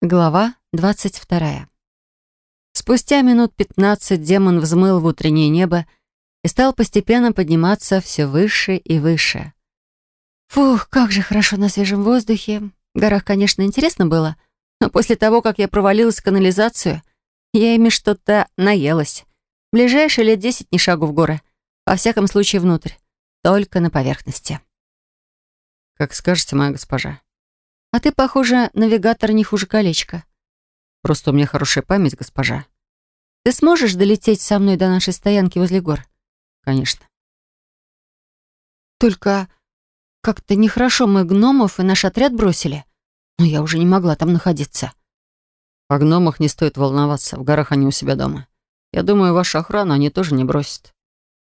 Глава 22. Спустя минут 15 демон взмыл в утреннее небо и стал постепенно подниматься все выше и выше. Фух, как же хорошо на свежем воздухе. В горах, конечно, интересно было, но после того, как я провалилась в канализацию, я ими что-то наелась. Ближайшие лет десять ни шагу в горы. Во всяком случае, внутрь. Только на поверхности. «Как скажете, моя госпожа», а ты, похоже, навигатор не хуже колечка. Просто у меня хорошая память, госпожа. Ты сможешь долететь со мной до нашей стоянки возле гор? Конечно. Только как-то нехорошо мы гномов и наш отряд бросили. Но я уже не могла там находиться. О гномах не стоит волноваться. В горах они у себя дома. Я думаю, вашу охрану они тоже не бросят.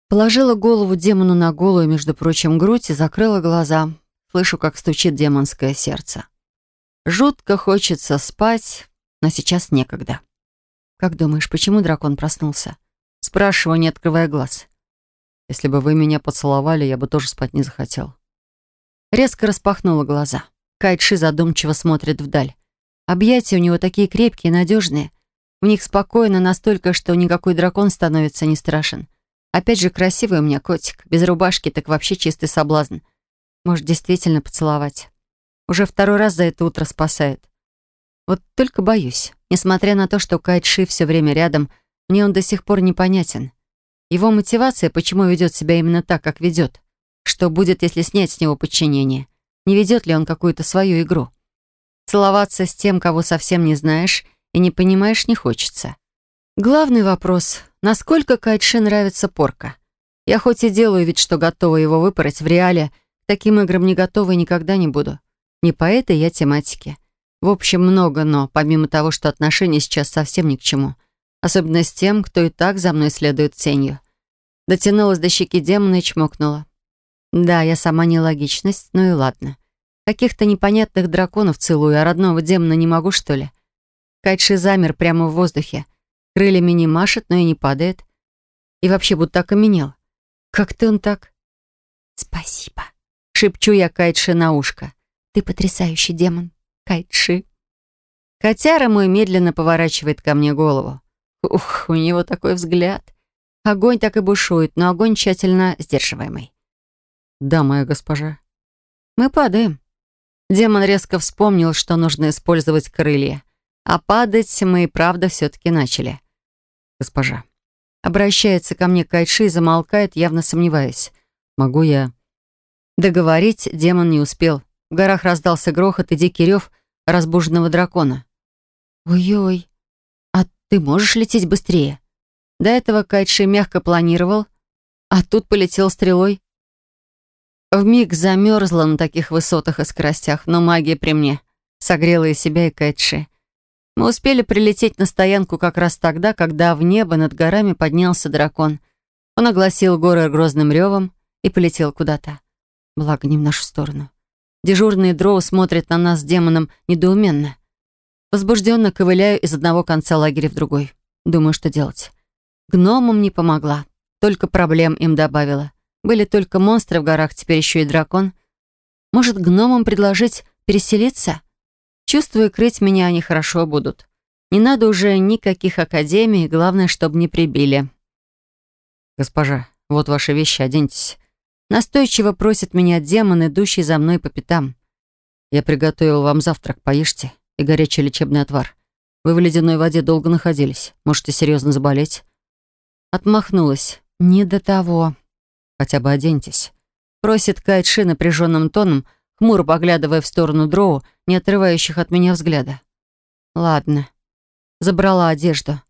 Положила голову демону на голую, между прочим, грудь и закрыла глаза. Слышу, как стучит демонское сердце. Жутко хочется спать, но сейчас некогда. Как думаешь, почему дракон проснулся? Спрашиваю, не открывая глаз. Если бы вы меня поцеловали, я бы тоже спать не захотел. Резко распахнула глаза. Кайтши задумчиво смотрит вдаль. Объятия у него такие крепкие и надежные. В них спокойно настолько, что никакой дракон становится не страшен. Опять же, красивый у меня котик. Без рубашки так вообще чистый соблазн. Может, действительно поцеловать. Уже второй раз за это утро спасает. Вот только боюсь. Несмотря на то, что Кайтши все время рядом, мне он до сих пор непонятен. Его мотивация, почему ведет себя именно так, как ведет. Что будет, если снять с него подчинение? Не ведет ли он какую-то свою игру? Целоваться с тем, кого совсем не знаешь и не понимаешь, не хочется. Главный вопрос — насколько Кайтши нравится порка? Я хоть и делаю вид, что готова его выпороть в реале, таким играм не готова и никогда не буду. Не по этой я тематике. В общем, много «но», помимо того, что отношения сейчас совсем ни к чему. Особенно с тем, кто и так за мной следует тенью. Дотянулась до щеки демона и чмокнула. Да, я сама нелогичность, ну и ладно. Каких-то непонятных драконов целую, а родного демона не могу, что ли? Кайтши замер прямо в воздухе. Крыльями не машет, но и не падает. И вообще будто окаменел. Как ты он так? «Спасибо», — шепчу я Кайтши на ушко. Ты потрясающий демон, Кайтши. Котяра мой медленно поворачивает ко мне голову. Ух, у него такой взгляд. Огонь так и бушует, но огонь тщательно сдерживаемый. Да, моя госпожа. Мы падаем. Демон резко вспомнил, что нужно использовать крылья. А падать мы и правда все-таки начали. Госпожа. Обращается ко мне Кайши и замолкает, явно сомневаясь. Могу я... Договорить демон не успел. В горах раздался грохот и дикий рев разбуженного дракона. «Ой-ой, а ты можешь лететь быстрее?» До этого Кайтши мягко планировал, а тут полетел стрелой. Вмиг замерзла на таких высотах и скоростях, но магия при мне согрела и себя, и Кайтши. Мы успели прилететь на стоянку как раз тогда, когда в небо над горами поднялся дракон. Он огласил горы грозным ревом и полетел куда-то. Благо, не в нашу сторону. Дежурный дроу смотрит на нас с демоном недоуменно. Возбужденно ковыляю из одного конца лагеря в другой. Думаю, что делать. Гномам не помогла. Только проблем им добавила. Были только монстры в горах, теперь еще и дракон. Может, гномам предложить переселиться? Чувствую, крыть меня они хорошо будут. Не надо уже никаких академий, главное, чтобы не прибили. «Госпожа, вот ваши вещи, оденьтесь. Настойчиво просит меня демон, идущий за мной по пятам. «Я приготовил вам завтрак, поешьте, и горячий лечебный отвар. Вы в ледяной воде долго находились. Можете серьезно заболеть». Отмахнулась. «Не до того». «Хотя бы оденьтесь». Просит Кайтши напряженным тоном, хмуро поглядывая в сторону дроу, не отрывающих от меня взгляда. «Ладно». Забрала одежду.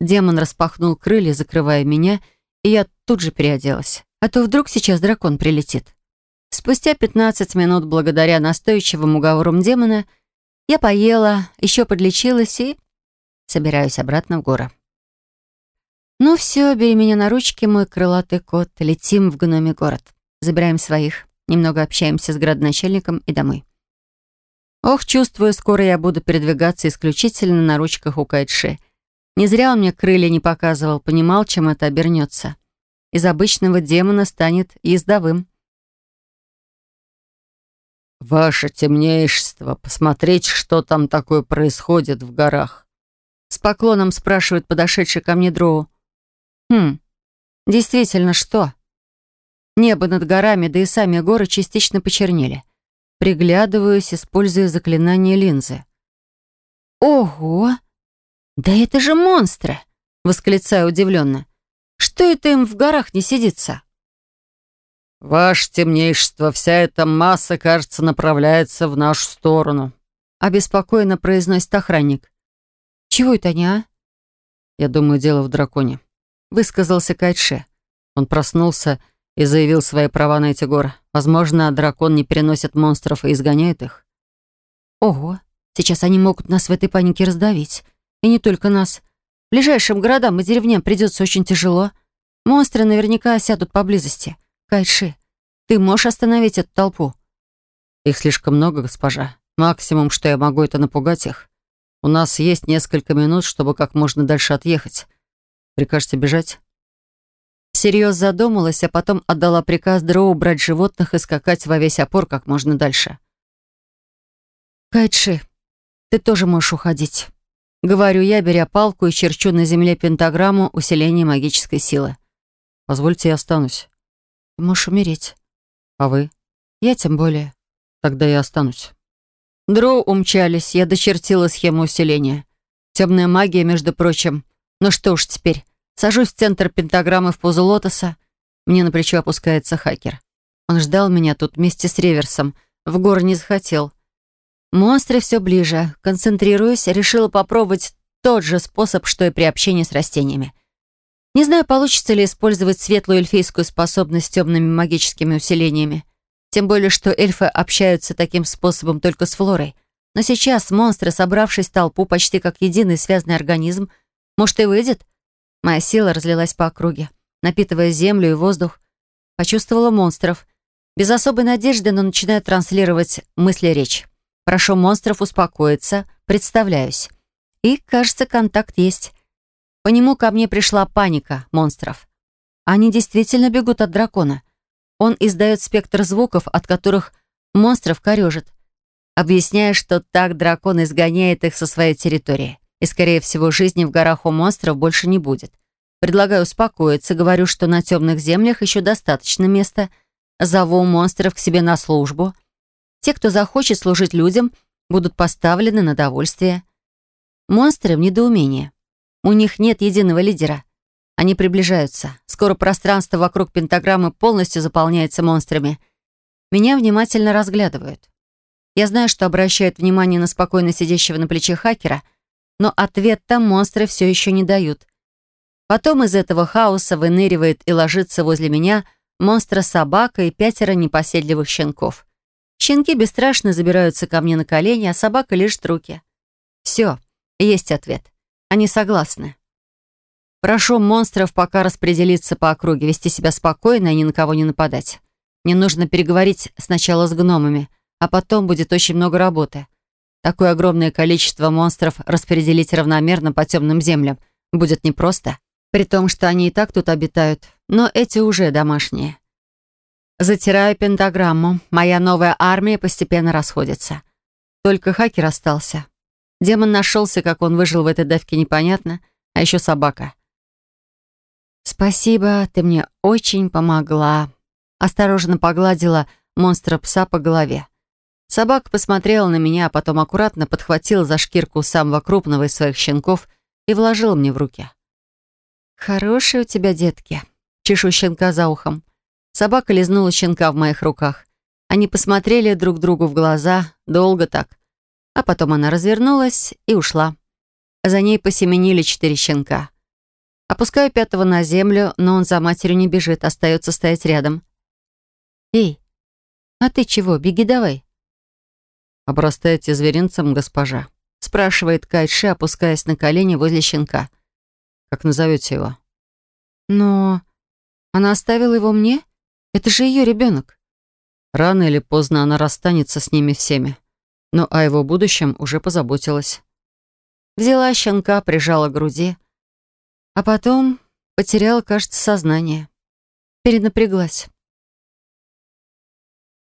Демон распахнул крылья, закрывая меня, и я тут же переоделась а то вдруг сейчас дракон прилетит. Спустя 15 минут, благодаря настойчивым уговорам демона, я поела, еще подлечилась и собираюсь обратно в горы. Ну все, бери меня на ручки, мой крылатый кот, летим в гноме город. Забираем своих, немного общаемся с градоначальником и домой. Ох, чувствую, скоро я буду передвигаться исключительно на ручках у Кайтши. Не зря он мне крылья не показывал, понимал, чем это обернется из обычного демона станет ездовым. «Ваше темнейшество, посмотреть, что там такое происходит в горах». С поклоном спрашивает подошедший ко мне дроу. «Хм, действительно, что?» Небо над горами, да и сами горы частично почернели. Приглядываюсь, используя заклинание линзы. «Ого! Да это же монстры!» — восклицаю удивленно. «Что это им в горах не сидится?» «Ваше темнейшество, вся эта масса, кажется, направляется в нашу сторону», — обеспокоенно произносит охранник. «Чего это они, а?» «Я думаю, дело в драконе», — высказался Кайтше. Он проснулся и заявил свои права на эти горы. Возможно, дракон не переносит монстров и изгоняет их. Ого, сейчас они могут нас в этой панике раздавить. И не только нас. Ближайшим городам и деревням придется очень тяжело. Монстры наверняка осядут поблизости. Кайши, ты можешь остановить эту толпу? Их слишком много, госпожа. Максимум, что я могу, это напугать их. У нас есть несколько минут, чтобы как можно дальше отъехать. Прикажете бежать? Всерьез задумалась, а потом отдала приказ Дроу брать животных и скакать во весь опор как можно дальше. «Кайтши, ты тоже можешь уходить», — говорю я, беря палку и черчу на земле пентаграмму усиления магической силы. «Позвольте, я останусь». Ты можешь умереть. А вы? Я тем более. Тогда я останусь. Дроу умчались, я дочертила схему усиления. Темная магия, между прочим. Ну что уж теперь. Сажусь в центр пентаграммы в позу лотоса. Мне на плечо опускается хакер. Он ждал меня тут вместе с реверсом. В горы не захотел. Монстры все ближе. Концентрируюсь, решила попробовать тот же способ, что и при общении с растениями. Не знаю, получится ли использовать светлую эльфийскую способность с темными магическими усилениями. Тем более, что эльфы общаются таким способом только с флорой. Но сейчас монстры, собравшись в толпу почти как единый связанный организм, может и выйдет, Моя сила разлилась по округе, напитывая землю и воздух. Почувствовала монстров. Без особой надежды, но начинаю транслировать мысли-речь. Прошу монстров успокоиться, представляюсь. И, кажется, контакт есть. По нему ко мне пришла паника монстров. Они действительно бегут от дракона. Он издает спектр звуков, от которых монстров корежит, объясняя, что так дракон изгоняет их со своей территории. И, скорее всего, жизни в горах у монстров больше не будет. Предлагаю успокоиться, говорю, что на темных землях еще достаточно места. Зову монстров к себе на службу. Те, кто захочет служить людям, будут поставлены на довольствие. Монстры в недоумении. У них нет единого лидера. Они приближаются. Скоро пространство вокруг пентаграммы полностью заполняется монстрами. Меня внимательно разглядывают. Я знаю, что обращают внимание на спокойно сидящего на плече хакера — но ответ там монстры все еще не дают. Потом из этого хаоса выныривает и ложится возле меня монстра-собака и пятеро непоседливых щенков. Щенки бесстрашно забираются ко мне на колени, а собака лишь руки. Все, есть ответ. Они согласны. Прошу монстров пока распределиться по округе, вести себя спокойно и ни на кого не нападать. Мне нужно переговорить сначала с гномами, а потом будет очень много работы. Такое огромное количество монстров распределить равномерно по темным землям будет непросто, при том, что они и так тут обитают, но эти уже домашние. Затираю пентаграмму. Моя новая армия постепенно расходится. Только хакер остался. Демон нашелся, как он выжил в этой давке, непонятно, а еще собака. «Спасибо, ты мне очень помогла». Осторожно погладила монстра-пса по голове. Собака посмотрела на меня, а потом аккуратно подхватила за шкирку самого крупного из своих щенков и вложила мне в руки. «Хорошие у тебя детки», — чешу щенка за ухом. Собака лизнула щенка в моих руках. Они посмотрели друг другу в глаза, долго так. А потом она развернулась и ушла. За ней посеменили четыре щенка. Опускаю пятого на землю, но он за матерью не бежит, остается стоять рядом. «Эй, а ты чего? Беги давай!» «Обрастаете зверинцем, госпожа?» — спрашивает Кайши, опускаясь на колени возле щенка. «Как назовете его?» «Но она оставила его мне? Это же ее ребенок». Рано или поздно она расстанется с ними всеми. Но о его будущем уже позаботилась. Взяла щенка, прижала к груди. А потом потеряла, кажется, сознание. Перенапряглась.